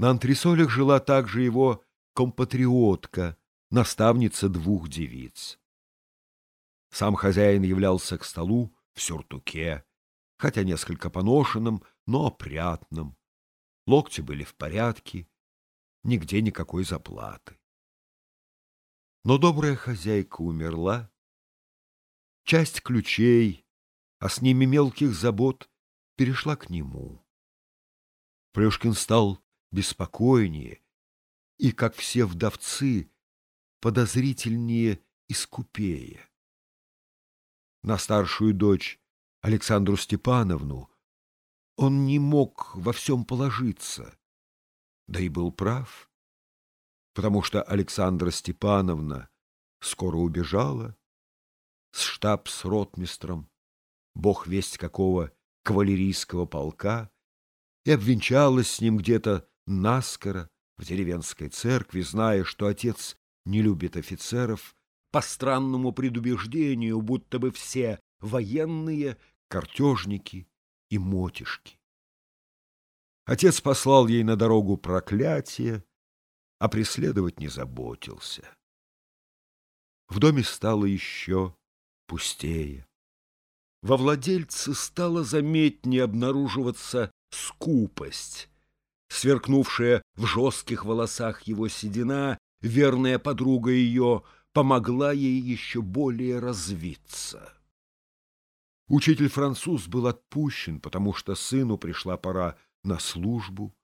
На антресолях жила также его компатриотка, наставница двух девиц. Сам хозяин являлся к столу в сюртуке, хотя несколько поношенным, но опрятным. Локти были в порядке, нигде никакой заплаты. Но добрая хозяйка умерла. Часть ключей, а с ними мелких забот, перешла к нему. Плюшкин стал беспокойнее и, как все вдовцы, подозрительнее и скупее. На старшую дочь Александру Степановну он не мог во всем положиться, да и был прав, потому что Александра Степановна скоро убежала с штаб с ротмистром, бог весть какого кавалерийского полка, и обвенчалась с ним где-то наскоро в деревенской церкви, зная, что отец не любит офицеров, по странному предубеждению, будто бы все военные картежники и мотишки. Отец послал ей на дорогу проклятие, а преследовать не заботился. В доме стало еще пустее. Во владельце стало заметнее обнаруживаться скупость, сверкнувшая в жестких волосах его седина, верная подруга ее, помогла ей еще более развиться. Учитель-француз был отпущен, потому что сыну пришла пора на службу.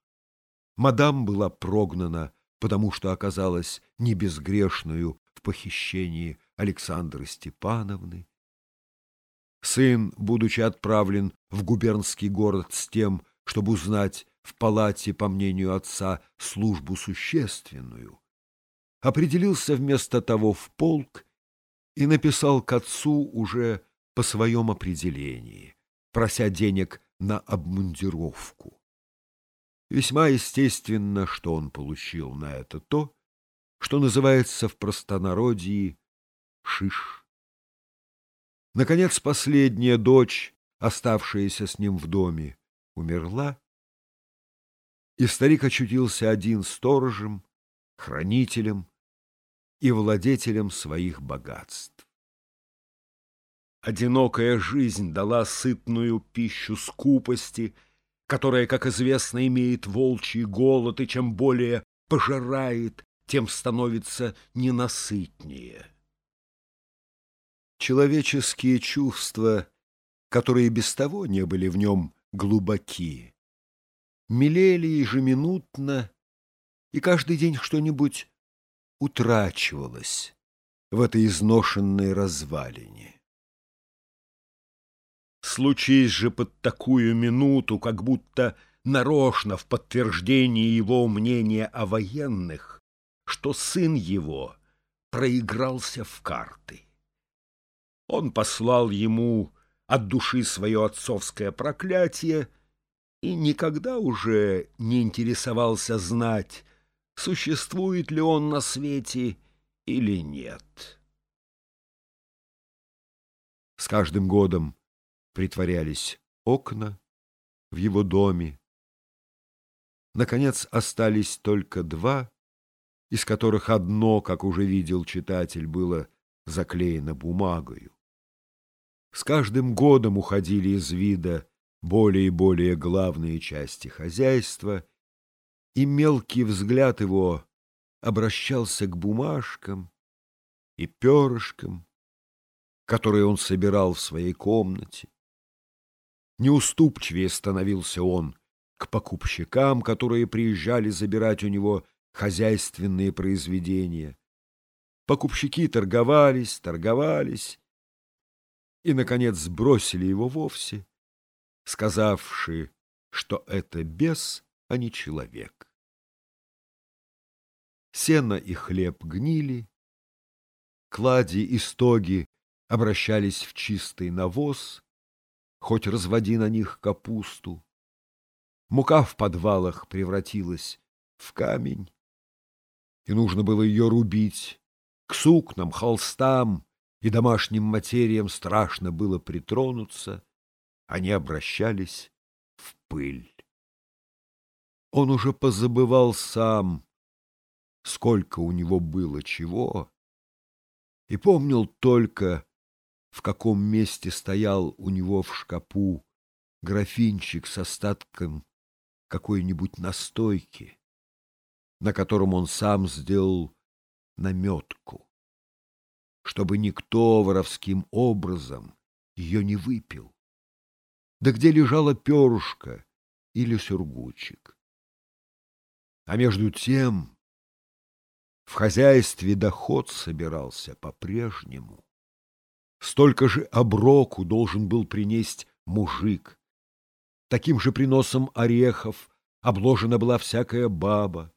Мадам была прогнана, потому что оказалась не безгрешную в похищении Александры Степановны. Сын, будучи отправлен в губернский город с тем, чтобы узнать в палате, по мнению отца, службу существенную, определился вместо того в полк и написал к отцу уже по своем определении, прося денег на обмундировку. Весьма естественно, что он получил на это то, что называется в простонародье шиш. Наконец, последняя дочь, оставшаяся с ним в доме, умерла, и старик очутился один сторожем, хранителем и владетелем своих богатств. Одинокая жизнь дала сытную пищу скупости, которая, как известно, имеет волчий голод, и чем более пожирает, тем становится ненасытнее. Человеческие чувства, которые без того не были в нем глубоки, мелели ежеминутно, и каждый день что-нибудь утрачивалось в этой изношенной развалине. Случись же под такую минуту, как будто нарочно в подтверждении его мнения о военных, что сын его проигрался в карты. Он послал ему от души свое отцовское проклятие и никогда уже не интересовался знать, существует ли он на свете или нет. С каждым годом притворялись окна в его доме. Наконец остались только два, из которых одно, как уже видел читатель, было заклеено бумагою. С каждым годом уходили из вида более и более главные части хозяйства, и мелкий взгляд его обращался к бумажкам и перышкам, которые он собирал в своей комнате. Неуступчивее становился он к покупщикам, которые приезжали забирать у него хозяйственные произведения. Покупщики торговались, торговались и, наконец, сбросили его вовсе, сказавши, что это бес, а не человек. Сено и хлеб гнили, клади и стоги обращались в чистый навоз, хоть разводи на них капусту. Мука в подвалах превратилась в камень, и нужно было ее рубить. К сукнам, холстам и домашним материям страшно было притронуться, они обращались в пыль. Он уже позабывал сам, сколько у него было чего, и помнил только, в каком месте стоял у него в шкапу графинчик с остатком какой-нибудь настойки, на котором он сам сделал наметку, чтобы никто воровским образом ее не выпил, да где лежала перышко или сюргучик. А между тем в хозяйстве доход собирался по-прежнему. Столько же оброку должен был принести мужик. Таким же приносом орехов обложена была всякая баба.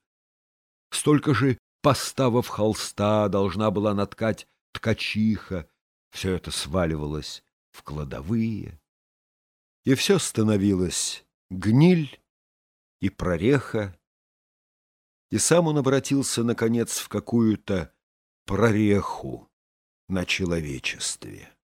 Столько же поставов холста должна была наткать ткачиха. Все это сваливалось в кладовые. И все становилось гниль и прореха. И сам он обратился, наконец, в какую-то прореху на человечестве.